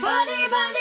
Bunny, bunny.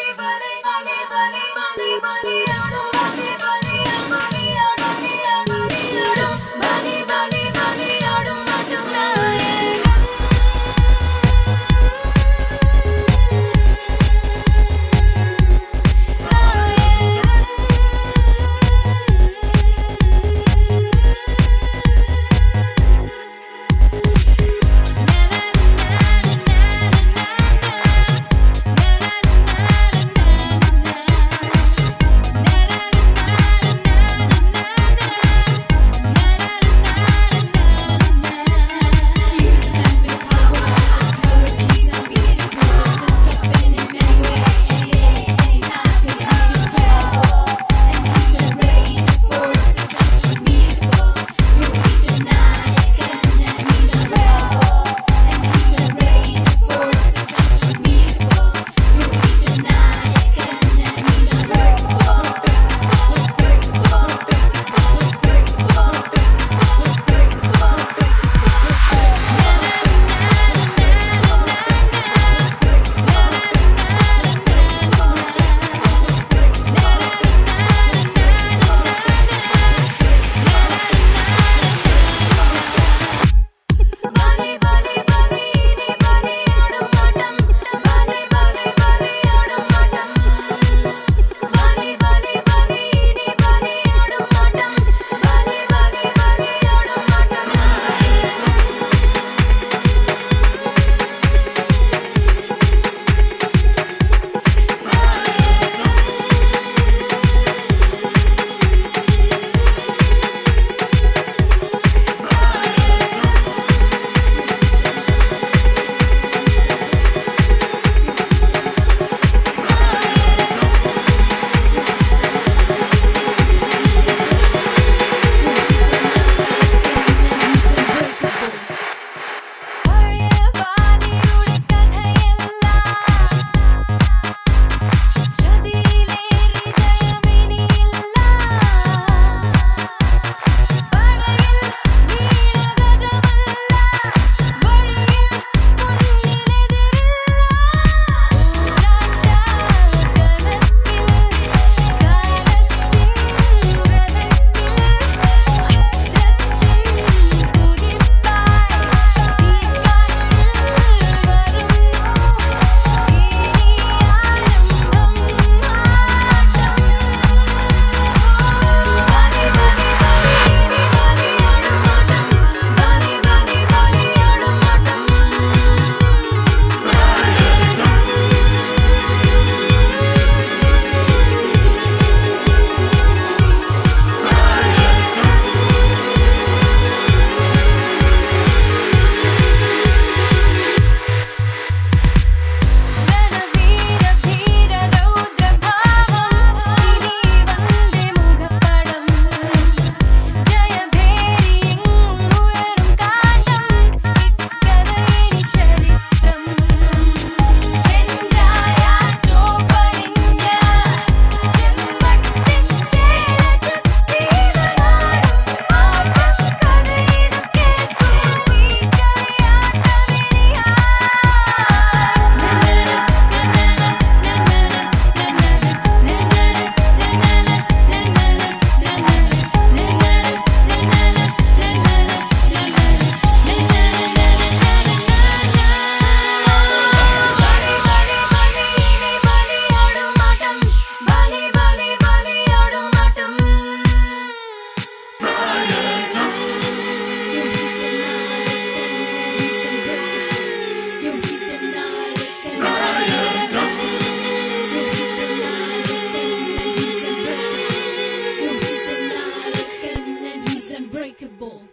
Bull.